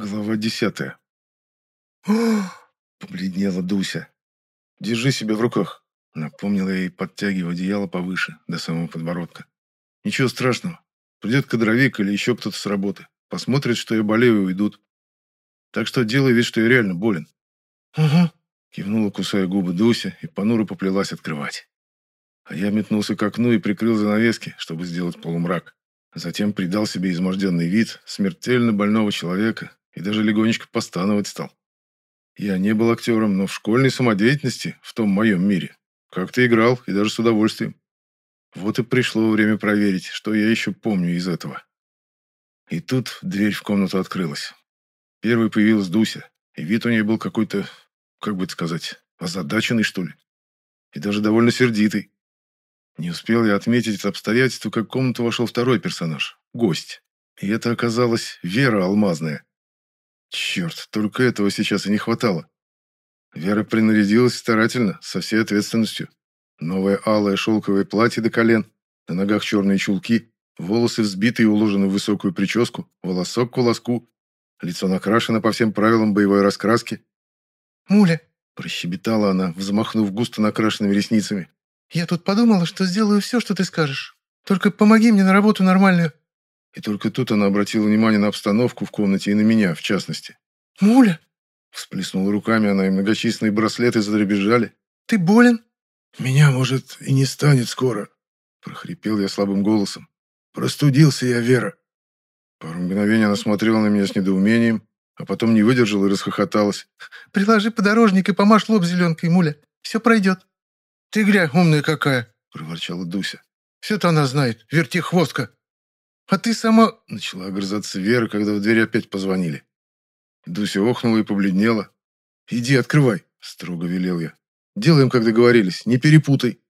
Глава десятая. Побледнела Дуся. «Держи себя в руках», — напомнила ей, подтягивая одеяло повыше, до самого подбородка. «Ничего страшного. Придет кадровик или еще кто-то с работы. Посмотрит, что я болею, и уйдут. Так что делай вид, что я реально болен». «Угу», — кивнула, кусая губы Дуся, и понуро поплелась открывать. А я метнулся к окну и прикрыл занавески, чтобы сделать полумрак. Затем придал себе изможденный вид смертельно больного человека и даже легонечко постановать стал. Я не был актером, но в школьной самодеятельности, в том моем мире, как-то играл и даже с удовольствием. Вот и пришло время проверить, что я еще помню из этого. И тут дверь в комнату открылась. Первой появилась Дуся, и вид у нее был какой-то, как бы это сказать, озадаченный, что ли. И даже довольно сердитый. Не успел я отметить это обстоятельство, как в комнату вошел второй персонаж – гость. И это оказалась Вера Алмазная. Черт, только этого сейчас и не хватало. Вера принарядилась старательно, со всей ответственностью. Новое алое шелковое платье до колен, на ногах черные чулки, волосы взбиты и уложены в высокую прическу, волосок к волоску, лицо накрашено по всем правилам боевой раскраски. «Муля», – прощебетала она, взмахнув густо накрашенными ресницами. «Я тут подумала, что сделаю все, что ты скажешь. Только помоги мне на работу нормальную». И только тут она обратила внимание на обстановку в комнате и на меня, в частности. «Муля!» Всплеснула руками она, и многочисленные браслеты задребезжали. «Ты болен?» «Меня, может, и не станет скоро», — прохрипел я слабым голосом. «Простудился я, Вера». Пару мгновений она смотрела на меня с недоумением, а потом не выдержала и расхохоталась. «Приложи подорожник и помажь лоб зеленкой, Муля. Все пройдет». «Ты глянь, умная какая!» — проворчала Дуся. «Все-то она знает, вертихвостка!» «А ты сама...» — начала огрызаться Вера, когда в дверь опять позвонили. Дуся охнула и побледнела. «Иди, открывай!» — строго велел я. «Делаем, как договорились, не перепутай!»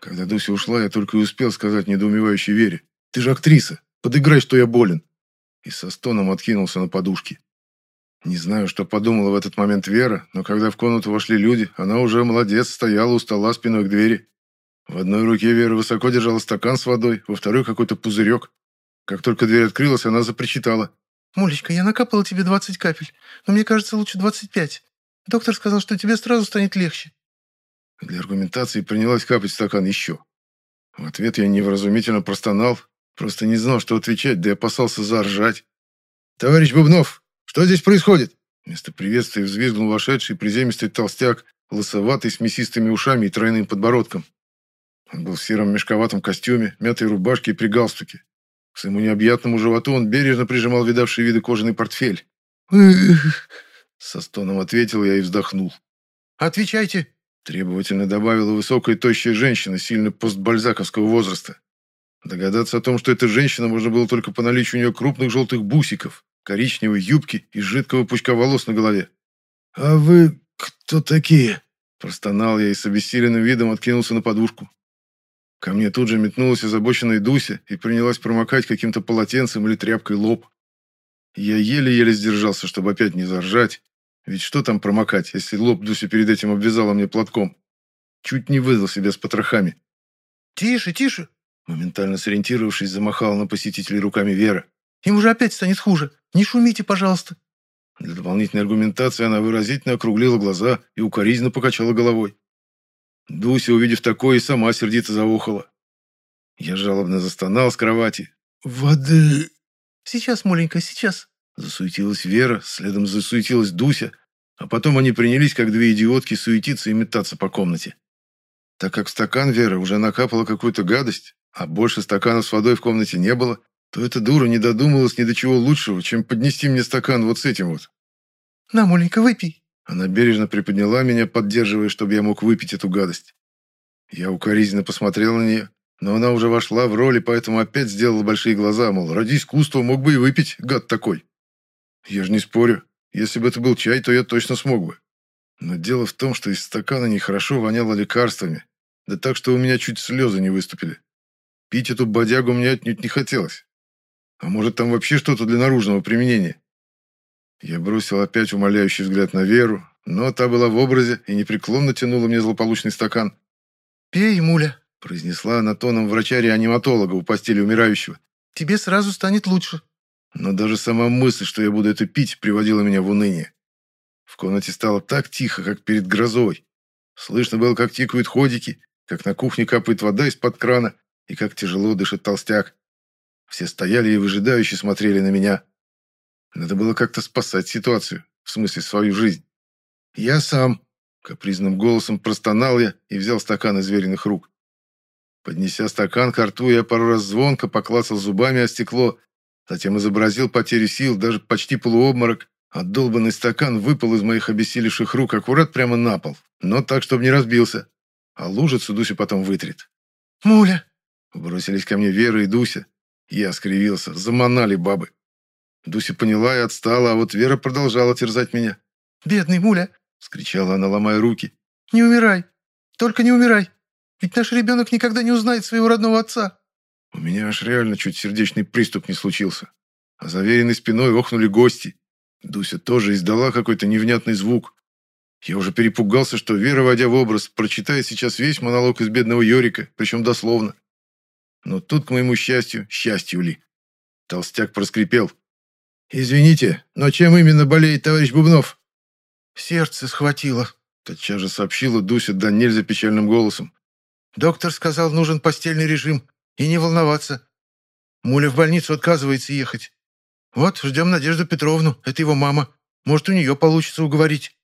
Когда Дуся ушла, я только и успел сказать недоумевающей Вере. «Ты же актриса! Подыграй, что я болен!» И со стоном откинулся на подушки. Не знаю, что подумала в этот момент Вера, но когда в комнату вошли люди, она уже молодец, стояла у стола спиной к двери. В одной руке Вера высоко держала стакан с водой, во второй какой-то пузырек. Как только дверь открылась, она запричитала. «Мулечка, я накапала тебе 20 капель, но мне кажется, лучше 25. Доктор сказал, что тебе сразу станет легче». Для аргументации принялась капать стакан еще. В ответ я невразумительно простонал, просто не знал, что отвечать, да и опасался заржать. «Товарищ Бубнов, что здесь происходит?» Вместо приветствия взвизгнул вошедший приземистый толстяк, лысоватый, с мясистыми ушами и тройным подбородком. Он был в сером мешковатом костюме, мятой рубашке и при галстуке. К своему необъятному животу он бережно прижимал видавший виды кожаный портфель. Со стоном ответил я и вздохнул. «Отвечайте!» Требовательно добавила высокая тощая женщина, сильно постбальзаковского возраста. Догадаться о том, что это женщина, можно было только по наличию у нее крупных желтых бусиков, коричневой юбки и жидкого пучка волос на голове. «А вы кто такие?» Простонал я и с обессиленным видом откинулся на подушку. Ко мне тут же метнулась озабоченная Дуся и принялась промокать каким-то полотенцем или тряпкой лоб. Я еле-еле сдержался, чтобы опять не заржать. Ведь что там промокать, если лоб Дуся перед этим обвязала мне платком? Чуть не выдал себя с потрохами. «Тише, тише!» Моментально сориентировавшись, замахала на посетителей руками Вера. «Им уже опять станет хуже. Не шумите, пожалуйста!» Для дополнительной аргументации она выразительно округлила глаза и укоризненно покачала головой. Дуся, увидев такое, и сама сердито заохала. Я жалобно застонал с кровати. «Воды!» «Сейчас, маленькая, сейчас!» Засуетилась Вера, следом засуетилась Дуся, а потом они принялись, как две идиотки, суетиться и метаться по комнате. Так как в стакан Вера уже накапала какую-то гадость, а больше стаканов с водой в комнате не было, то эта дура не додумалась ни до чего лучшего, чем поднести мне стакан вот с этим вот. «На, маленька, выпей!» Она бережно приподняла меня, поддерживая, чтобы я мог выпить эту гадость. Я укоризненно посмотрел на нее, но она уже вошла в роль, и поэтому опять сделала большие глаза, мол, ради искусства мог бы и выпить, гад такой. Я же не спорю. Если бы это был чай, то я точно смог бы. Но дело в том, что из стакана нехорошо воняло лекарствами, да так, что у меня чуть слезы не выступили. Пить эту бодягу мне отнюдь не хотелось. А может, там вообще что-то для наружного применения? Я бросил опять умоляющий взгляд на Веру, но та была в образе и непреклонно тянула мне злополучный стакан. «Пей, муля», — произнесла она тоном врача-реаниматолога у постели умирающего. «Тебе сразу станет лучше». Но даже сама мысль, что я буду это пить, приводила меня в уныние. В комнате стало так тихо, как перед грозой. Слышно было, как тикают ходики, как на кухне капает вода из-под крана и как тяжело дышит толстяк. Все стояли и выжидающе смотрели на меня. Надо было как-то спасать ситуацию, в смысле свою жизнь. «Я сам», — капризным голосом простонал я и взял стакан из веренных рук. Поднеся стакан к рту, я пару раз звонко поклацал зубами о стекло, затем изобразил потерю сил, даже почти полуобморок. Отдолбанный стакан выпал из моих обессилевших рук аккурат прямо на пол, но так, чтобы не разбился. А лужицу Дуся потом вытрет. «Муля!» Бросились ко мне Вера и Дуся. Я скривился. Заманали бабы. Дуся поняла и отстала, а вот Вера продолжала терзать меня. «Бедный Муля!» — скричала она, ломая руки. «Не умирай! Только не умирай! Ведь наш ребенок никогда не узнает своего родного отца!» У меня аж реально чуть сердечный приступ не случился. А заверенной спиной охнули гости. Дуся тоже издала какой-то невнятный звук. Я уже перепугался, что Вера, войдя в образ, прочитает сейчас весь монолог из бедного Йорика, причем дословно. Но тут, к моему счастью, счастью ли, толстяк проскрипел. «Извините, но чем именно болеет товарищ Бубнов?» «Сердце схватило», — тотчас же сообщила Дуся да нельзя печальным голосом. «Доктор сказал, нужен постельный режим, и не волноваться. Муля в больницу отказывается ехать. Вот, ждем Надежду Петровну, это его мама. Может, у нее получится уговорить».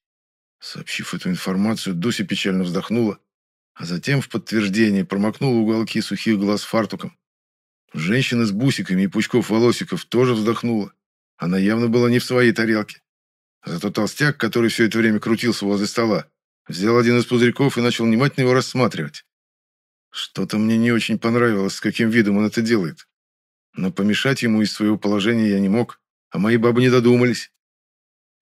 Сообщив эту информацию, Дуся печально вздохнула, а затем в подтверждение промокнула уголки сухих глаз фартуком. Женщина с бусиками и пучков волосиков тоже вздохнула. Она явно была не в своей тарелке. Зато толстяк, который все это время крутился возле стола, взял один из пузырьков и начал внимательно его рассматривать. Что-то мне не очень понравилось, с каким видом он это делает. Но помешать ему из своего положения я не мог, а мои бабы не додумались.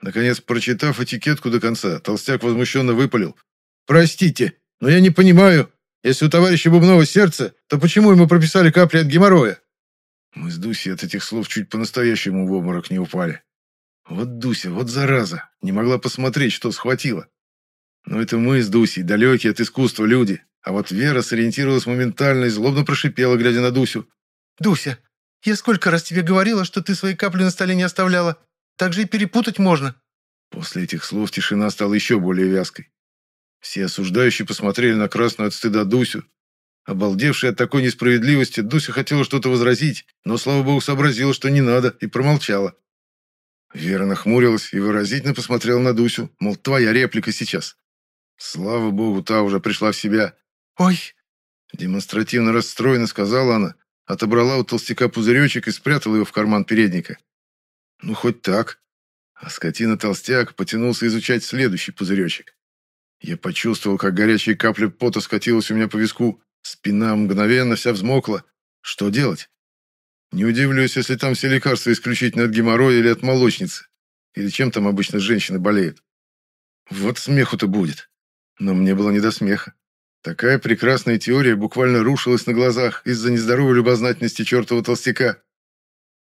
Наконец, прочитав этикетку до конца, толстяк возмущенно выпалил. «Простите, но я не понимаю, если у товарища Бубнова сердце, то почему ему прописали капли от геморроя?» Мы с Дусей от этих слов чуть по-настоящему в обморок не упали. Вот Дуся, вот зараза, не могла посмотреть, что схватила. Но это мы с Дусей, далекие от искусства люди. А вот Вера сориентировалась моментально и злобно прошипела, глядя на Дусю. «Дуся, я сколько раз тебе говорила, что ты свои капли на столе не оставляла. Так же и перепутать можно». После этих слов тишина стала еще более вязкой. Все осуждающие посмотрели на красную от стыда Дусю. Обалдевшая от такой несправедливости, Дуся хотела что-то возразить, но, слава богу, сообразила, что не надо, и промолчала. Вера нахмурилась и выразительно посмотрела на Дусю, мол, твоя реплика сейчас. Слава богу, та уже пришла в себя. «Ой!» Демонстративно расстроена сказала она, отобрала у толстяка пузыречек и спрятала его в карман передника. Ну, хоть так. А скотина-толстяк потянулся изучать следующий пузыречек. Я почувствовал, как горячая капля пота скатилась у меня по виску. Спина мгновенно вся взмокла. Что делать? Не удивлюсь, если там все лекарства исключительно от геморроя или от молочницы. Или чем там обычно женщины болеют. Вот смеху-то будет. Но мне было не до смеха. Такая прекрасная теория буквально рушилась на глазах из-за нездоровой любознательности чертова толстяка.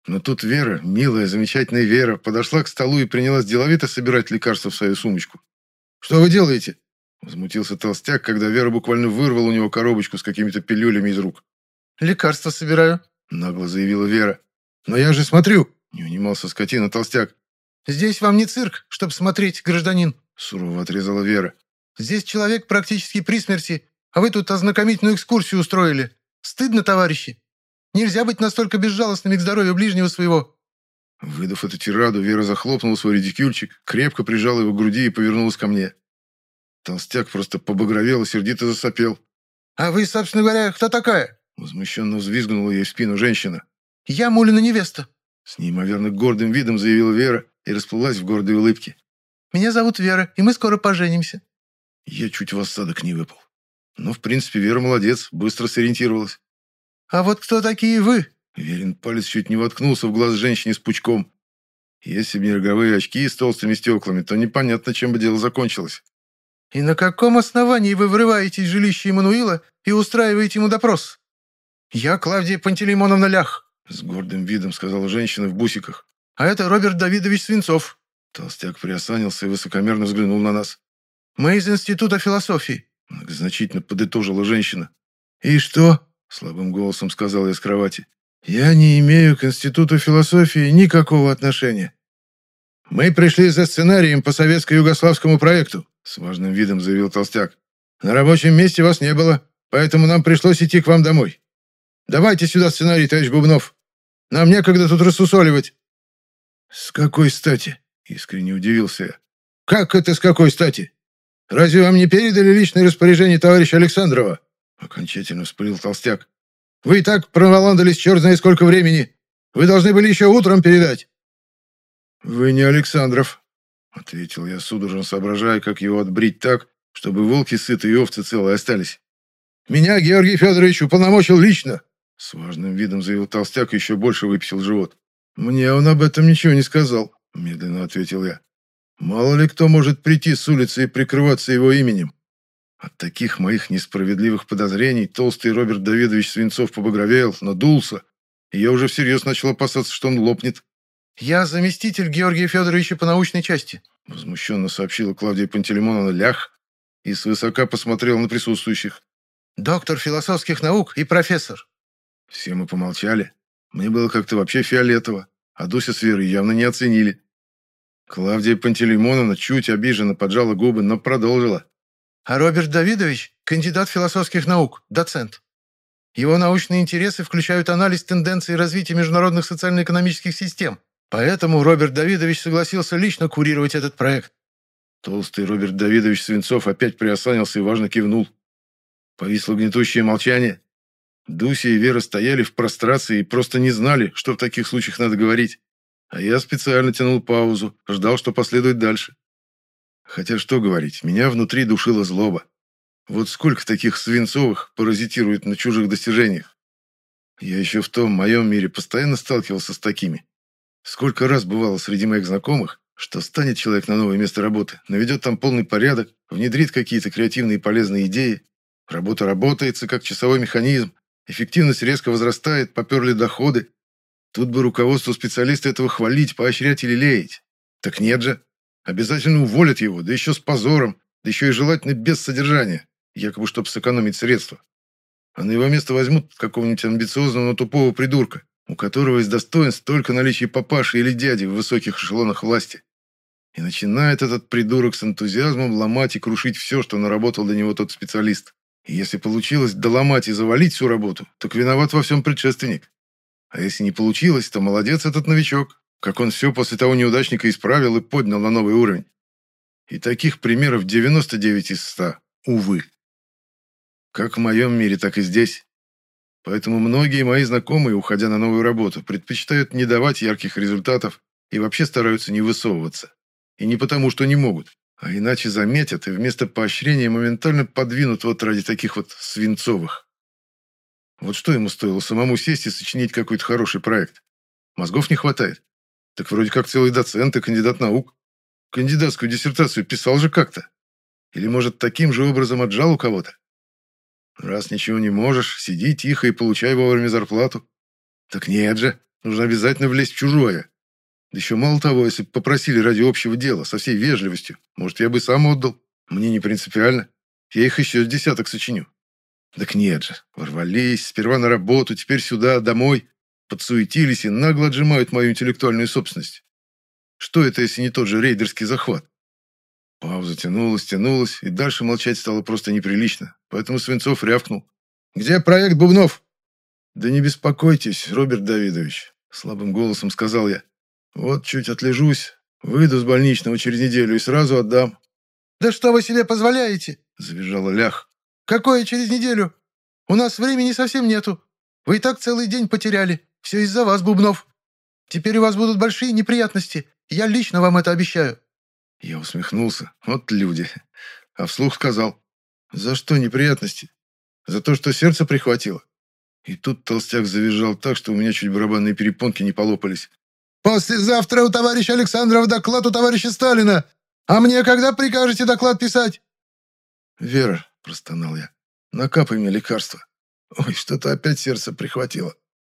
Но тут Вера, милая, замечательная Вера, подошла к столу и принялась деловито собирать лекарства в свою сумочку. «Что вы делаете?» Возмутился толстяк, когда Вера буквально вырвала у него коробочку с какими-то пилюлями из рук. «Лекарства собираю», — нагло заявила Вера. «Но я же смотрю!» — не унимался скотина толстяк. «Здесь вам не цирк, чтобы смотреть, гражданин», — сурово отрезала Вера. «Здесь человек практически при смерти, а вы тут ознакомительную экскурсию устроили. Стыдно, товарищи!» Нельзя быть настолько безжалостными к здоровью ближнего своего». Выдав эту тираду, Вера захлопнула свой редикюльчик, крепко прижала его к груди и повернулась ко мне. Толстяк просто побагровел и сердито засопел. «А вы, собственно говоря, кто такая?» Возмущенно взвизгнула ей в спину женщина. «Я Мулина невеста», — с неимоверно гордым видом заявила Вера и расплылась в гордой улыбке. «Меня зовут Вера, и мы скоро поженимся». Я чуть в осадок не выпал. Но, в принципе, Вера молодец, быстро сориентировалась. «А вот кто такие вы?» Верин палец чуть не воткнулся в глаз женщине с пучком. Если бы не роговые очки с толстыми стеклами, то непонятно, чем бы дело закончилось. «И на каком основании вы врываетесь в жилище Эммануила и устраиваете ему допрос?» «Я Клавдия Пантелеймоновна Лях», — с гордым видом сказала женщина в бусиках. «А это Роберт Давидович Свинцов». Толстяк приосанился и высокомерно взглянул на нас. «Мы из Института философии», — многозначительно подытожила женщина. «И что?» Слабым голосом сказал я с кровати. Я не имею к Институту философии никакого отношения. Мы пришли за сценарием по советско-югославскому проекту, с важным видом заявил Толстяк. На рабочем месте вас не было, поэтому нам пришлось идти к вам домой. Давайте сюда сценарий, товарищ Бубнов. Нам некогда тут рассусоливать. С какой стати? Искренне удивился я. Как это с какой стати? Разве вам не передали личное распоряжение товарища Александрова? Окончательно вспылил Толстяк. Вы и так проволандались черт знает сколько времени. Вы должны были еще утром передать. Вы не Александров, ответил я, судорожно соображая, как его отбрить так, чтобы волки сытые и овцы целые остались. Меня Георгий Федорович уполномочил лично, с важным видом заявил толстяк и еще больше выписал живот. «Мне он об этом ничего не сказал», — медленно ответил я. «Мало ли кто может прийти с улицы и прикрываться его именем». От таких моих несправедливых подозрений толстый Роберт Давидович Свинцов побагровел, надулся, и я уже всерьез начал опасаться, что он лопнет. «Я заместитель Георгия Федоровича по научной части», — возмущенно сообщила Клавдия Пантелеймоновна Лях и свысока посмотрела на присутствующих. «Доктор философских наук и профессор». Все мы помолчали. Мне было как-то вообще фиолетово, а Дуся с Верой явно не оценили. Клавдия Пантелеймоновна чуть обиженно поджала губы, но продолжила. А Роберт Давидович – кандидат философских наук, доцент. Его научные интересы включают анализ тенденций развития международных социально-экономических систем. Поэтому Роберт Давидович согласился лично курировать этот проект. Толстый Роберт Давидович Свинцов опять приосанился и важно кивнул. Повисло гнетущее молчание. Дуся и Вера стояли в прострации и просто не знали, что в таких случаях надо говорить. А я специально тянул паузу, ждал, что последует дальше. Хотя что говорить, меня внутри душила злоба. Вот сколько таких свинцовых паразитирует на чужих достижениях. Я еще в том моем мире постоянно сталкивался с такими. Сколько раз бывало среди моих знакомых, что станет человек на новое место работы, наведет там полный порядок, внедрит какие-то креативные и полезные идеи. Работа работается, как часовой механизм, Эффективность резко возрастает, поперли доходы. Тут бы руководству специалиста этого хвалить, поощрять или леять. Так нет же. Обязательно уволят его, да еще с позором, да еще и желательно без содержания, якобы чтобы сэкономить средства. А на его место возьмут какого-нибудь амбициозного, но тупого придурка, у которого из достоинств только наличие папаши или дяди в высоких эшелонах власти. И начинает этот придурок с энтузиазмом ломать и крушить все, что наработал для него тот специалист. И если получилось доломать и завалить всю работу, так виноват во всем предшественник. А если не получилось, то молодец этот новичок, как он все после того неудачника исправил и поднял на новый уровень. И таких примеров 99 из 100, увы. Как в моем мире, так и здесь. Поэтому многие мои знакомые, уходя на новую работу, предпочитают не давать ярких результатов и вообще стараются не высовываться. И не потому, что не могут, а иначе заметят и вместо поощрения моментально подвинут вот ради таких вот свинцовых. Вот что ему стоило самому сесть и сочинить какой-то хороший проект? Мозгов не хватает. Так вроде как целый доцент и кандидат наук. Кандидатскую диссертацию писал же как-то. Или, может, таким же образом отжал у кого-то? Раз ничего не можешь, сиди тихо и получай вовремя зарплату. Так нет же, нужно обязательно влезть в чужое. Да еще мало того, если бы попросили ради общего дела, со всей вежливостью, может, я бы сам отдал. Мне не принципиально. Я их еще с десяток сочиню. Так нет же, ворвались, сперва на работу, теперь сюда, домой. Подсуетились и нагло отжимают мою интеллектуальную собственность. Что это, если не тот же рейдерский захват? Пауза тянулась, тянулась, и дальше молчать стало просто неприлично. Поэтому Свинцов рявкнул. «Где проект Бубнов?» «Да не беспокойтесь, Роберт Давидович», — слабым голосом сказал я. Вот чуть отлежусь, выйду с больничного через неделю и сразу отдам». «Да что вы себе позволяете?» – завизжала Лях. «Какое через неделю? У нас времени совсем нету. Вы и так целый день потеряли. Все из-за вас, Бубнов. Теперь у вас будут большие неприятности. Я лично вам это обещаю». Я усмехнулся. Вот люди. А вслух сказал. «За что неприятности? За то, что сердце прихватило?» И тут толстяк завизжал так, что у меня чуть барабанные перепонки не полопались. Послезавтра у товарища Александрова доклад у товарища Сталина. А мне когда прикажете доклад писать?» «Вера», — простонал я, — «накапай мне лекарство. Ой, что-то опять сердце прихватило».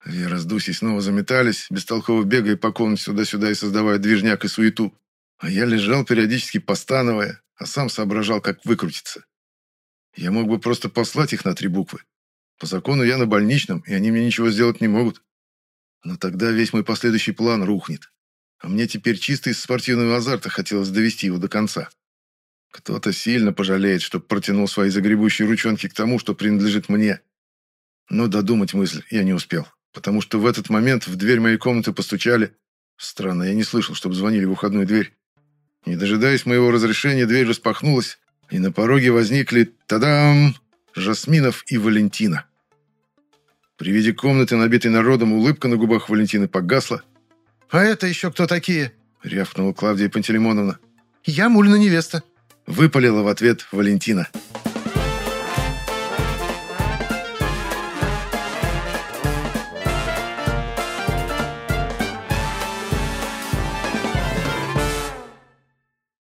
Вера с Дусей снова заметались, бестолково бегая по комнате туда-сюда и создавая движняк и суету. А я лежал, периодически постановая, а сам соображал, как выкрутиться. Я мог бы просто послать их на три буквы. По закону я на больничном, и они мне ничего сделать не могут. Но тогда весь мой последующий план рухнет. А мне теперь чисто из спортивного азарта хотелось довести его до конца. Кто-то сильно пожалеет, что протянул свои загребущие ручонки к тому, что принадлежит мне. Но додумать мысль я не успел, потому что в этот момент в дверь моей комнаты постучали. Странно, я не слышал, чтобы звонили в входную дверь. Не дожидаясь моего разрешения, дверь распахнулась, и на пороге возникли, тадам, Жасминов и Валентина. При виде комнаты, набитой народом, улыбка на губах Валентины погасла. «А это еще кто такие?» — рявкнула Клавдия Пантелеймоновна. «Я Мулина невеста», — выпалила в ответ Валентина. «Валентина».